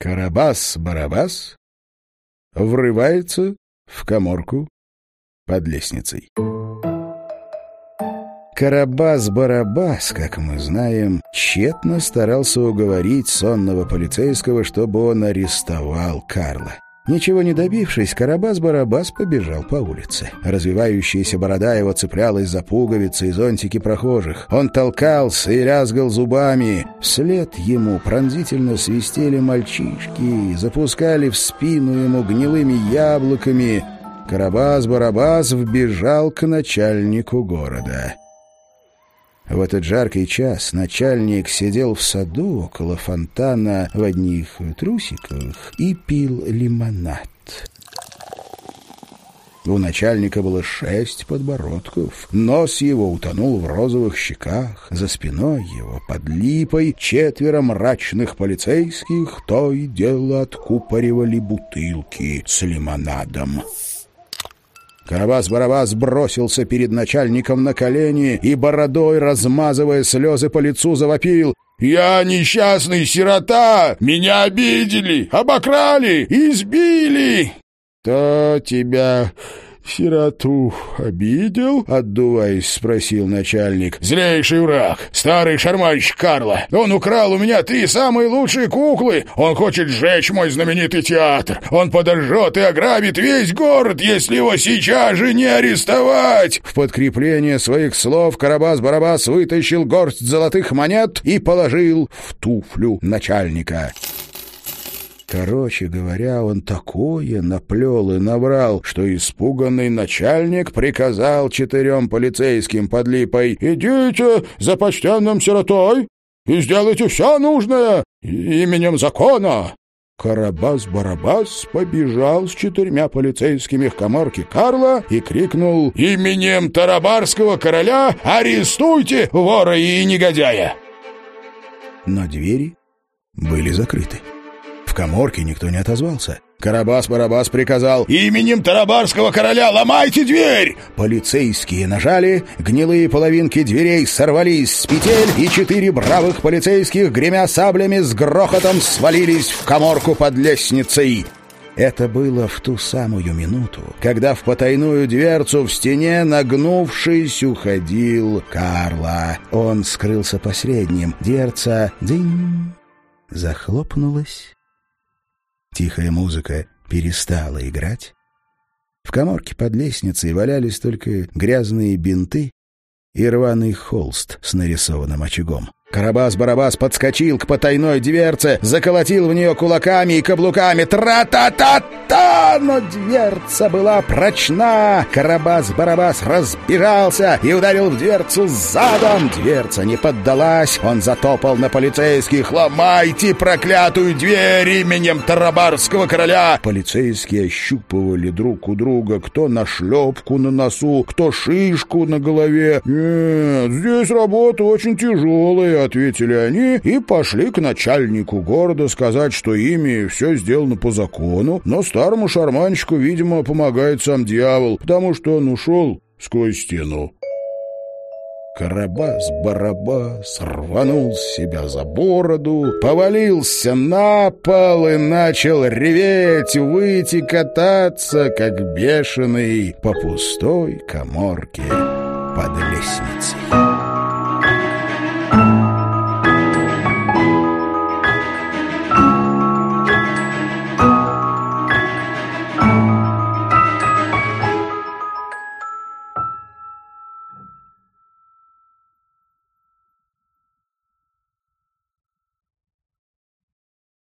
Карабас-Барабас врывается в коморку под лестницей. Карабас-Барабас, как мы знаем, тщетно старался уговорить сонного полицейского, чтобы он арестовал Карла. Ничего не добившись, Карабас-Барабас побежал по улице. Развивающаяся борода его цеплялась за пуговицы и зонтики прохожих. Он толкался и лязгал зубами. Вслед ему пронзительно свистели мальчишки, запускали в спину ему гнилыми яблоками. Карабас-Барабас вбежал к начальнику города. В этот жаркий час начальник сидел в саду около фонтана в одних трусиках и пил лимонад. У начальника было шесть подбородков. Нос его утонул в розовых щеках. За спиной его, под липой, четверо мрачных полицейских то и дело откупоривали бутылки с лимонадом. Карабас-Барабас бросился перед начальником на колени и бородой, размазывая слезы по лицу, завопил. «Я несчастный сирота! Меня обидели, обокрали, избили!» «Кто тебя «Сироту обидел?» — отдуваясь, спросил начальник. «Злейший враг, старый шарманщик Карла. Он украл у меня три самые лучшие куклы. Он хочет сжечь мой знаменитый театр. Он подожжет и ограбит весь город, если его сейчас же не арестовать!» В подкрепление своих слов Карабас-Барабас вытащил горсть золотых монет и положил в туфлю начальника. Короче говоря, он такое наплел и набрал, что испуганный начальник приказал четырем полицейским под липой «Идите за почтенным сиротой и сделайте все нужное именем закона». Карабас-Барабас побежал с четырьмя полицейскими в коморке Карла и крикнул «Именем Тарабарского короля арестуйте вора и негодяя!» Но двери были закрыты коморке никто не отозвался. Карабас-Барабас приказал «Именем Тарабарского короля ломайте дверь!» Полицейские нажали, гнилые половинки дверей сорвались с петель, и четыре бравых полицейских, гремя саблями, с грохотом свалились в коморку под лестницей. Это было в ту самую минуту, когда в потайную дверцу в стене, нагнувшись, уходил Карла. Он скрылся посредним. Дверца «дынь» захлопнулась Тихая музыка перестала играть. В коморке под лестницей валялись только грязные бинты и рваный холст с нарисованным очагом. Карабас-Барабас подскочил к потайной дверце, заколотил в нее кулаками и каблуками. Тра-та-та-та! Но дверца была прочна. Карабас-Барабас разбежался и ударил в дверцу задом. Дверца не поддалась. Он затопал на полицейских. «Ломайте проклятую дверь именем Тарабарского короля!» Полицейские ощупывали друг у друга, кто на шлепку на носу, кто шишку на голове. «Нет, здесь работа очень тяжелая» ответили они и пошли к начальнику города сказать, что ими все сделано по закону, но старому шарманщику, видимо, помогает сам дьявол, потому что он ушел сквозь стену. Карабас-барабас рванул себя за бороду, повалился на пол и начал реветь, выйти кататься, как бешеный, по пустой коморке под лестницей.